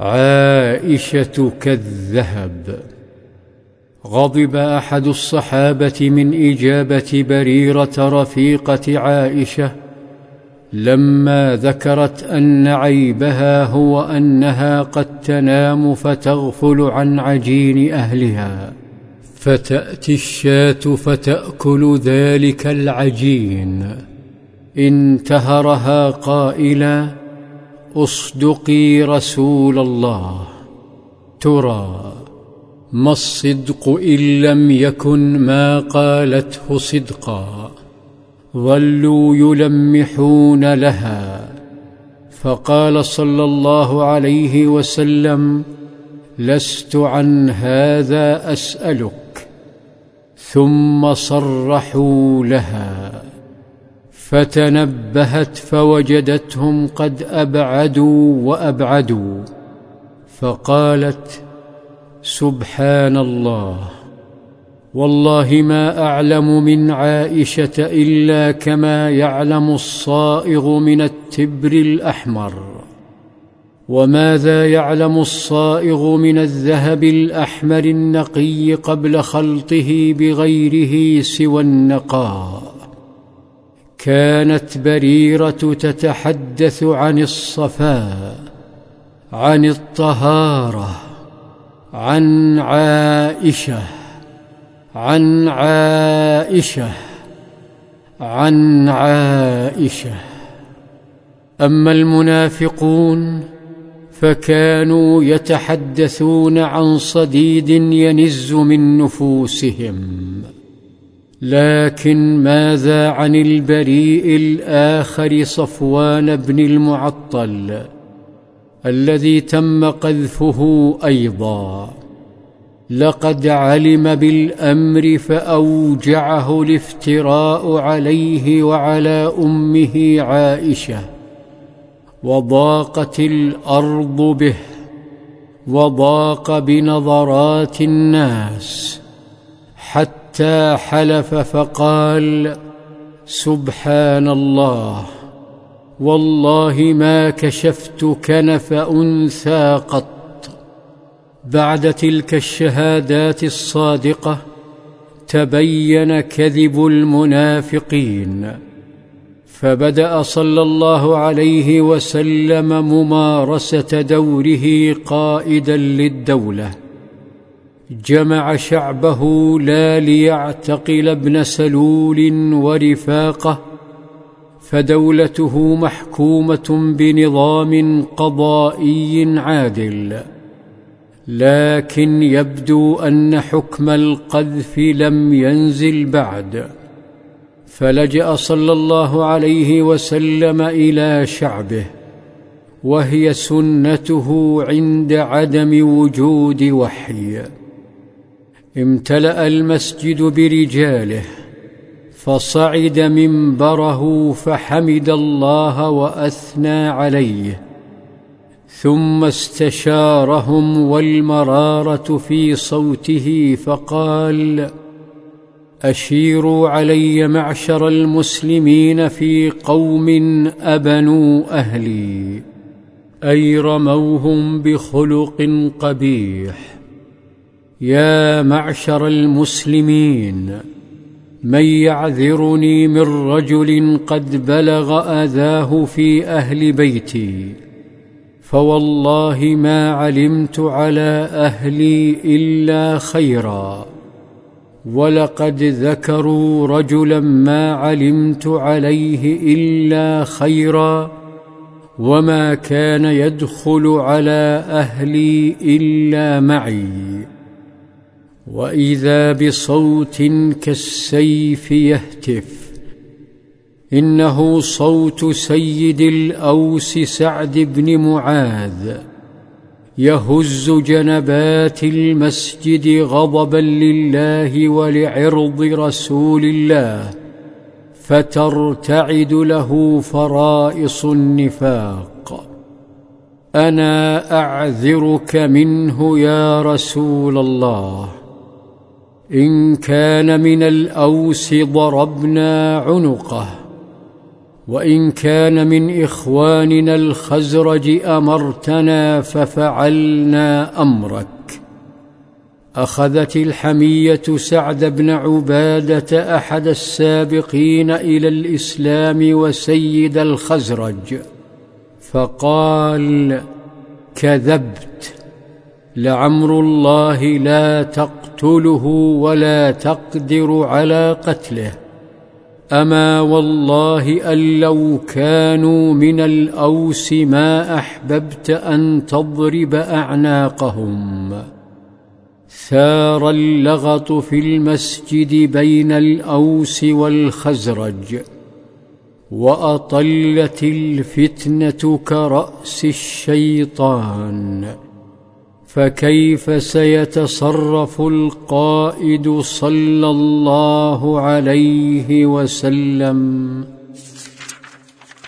عائشه كالذهب غضب أحد الصحابة من إجابة بريرة رفيقة عائشة لما ذكرت أن عيبها هو أنها قد تنام فتغفل عن عجين أهلها. فتأتي الشاة فتأكل ذلك العجين. انتهرها قائلا أصدقي رسول الله. ترى ما الصدق إن لم يكن ما قالته صدقا. ظلوا يلمحون لها. فقال صلى الله عليه وسلم لست عن هذا أسألك. ثم صرحوا لها. فتنبهت فوجدتهم قد أبعدوا وأبعدوا فقالت سبحان الله والله ما أعلم من عائشة إلا كما يعلم الصائغ من التبر الأحمر وماذا يعلم الصائغ من الذهب الأحمر النقي قبل خلطه بغيره سوى النقاء؟ كانت بريرة تتحدث عن الصفاء عن الطهارة عن عائشة عن عائشة عن عائشة. أما المنافقون فكانوا يتحدثون عن صديد ينز من نفوسهم. لكن ماذا عن البريء الآخر صفوان بن المعطل الذي تم قذفه أيضا؟ لقد علم بالأمر فأوجعه الافتراء عليه وعلى أمه عائشة وضاقت الأرض به وضاق بنظرات الناس حتى حلف فقال سبحان الله والله ما كشفت كنف أنثى قط. بعد تلك الشهادات الصادقة تبين كذب المنافقين فبدأ صلى الله عليه وسلم ممارسة دوره قائدا للدولة. جمع شعبه لا ليعتقل ابن سلول ورفاقه فدولته محكومة بنظام قضائي عادل. لكن يبدو أن حكم القذف لم ينزل بعد. فلجأ صلى الله عليه وسلم إلى شعبه وهي سنته عند عدم وجود وحي. امتلأ المسجد برجاله فصعد منبره فحمد الله وأثنى عليه ثم استشارهم والمرارة في صوته فقال أشيروا علي معشر المسلمين في قوم أبنوا أهلي أي رموهم بخلق قبيح. يا معشر المسلمين من يعذرني من رجل قد بلغ أذاه في أهل بيتي فوالله ما علمت على أهلي إلا خيرا ولقد ذكروا رجلا ما علمت عليه إلا خيرا وما كان يدخل على أهلي إلا معي. وإذا بصوت كالسيف يهتف. إنه صوت سيد الأوس سعد بن معاذ. يهز جنبات المسجد غضبا لله ولعرض رسول الله. فترتعد له فرائص النفاق. أنا أعذرك منه يا رسول الله. إن كان من الأوس ضربنا عنقه وإن كان من إخواننا الخزرج أمرتنا ففعلنا أمرك. أخذت الحمية سعد بن عبادة أحد السابقين إلى الإسلام وسيد الخزرج فقال كذبت. لعمر الله لا تقتله ولا تقدر على قتله. أما والله أن لو كانوا من الأوس ما أحببت أن تضرب أعناقهم. ثار اللغط في المسجد بين الأوس والخزرج وأطلت الفتنة كرأس الشيطان. فكيف سيتصرف القائد صلى الله عليه وسلم؟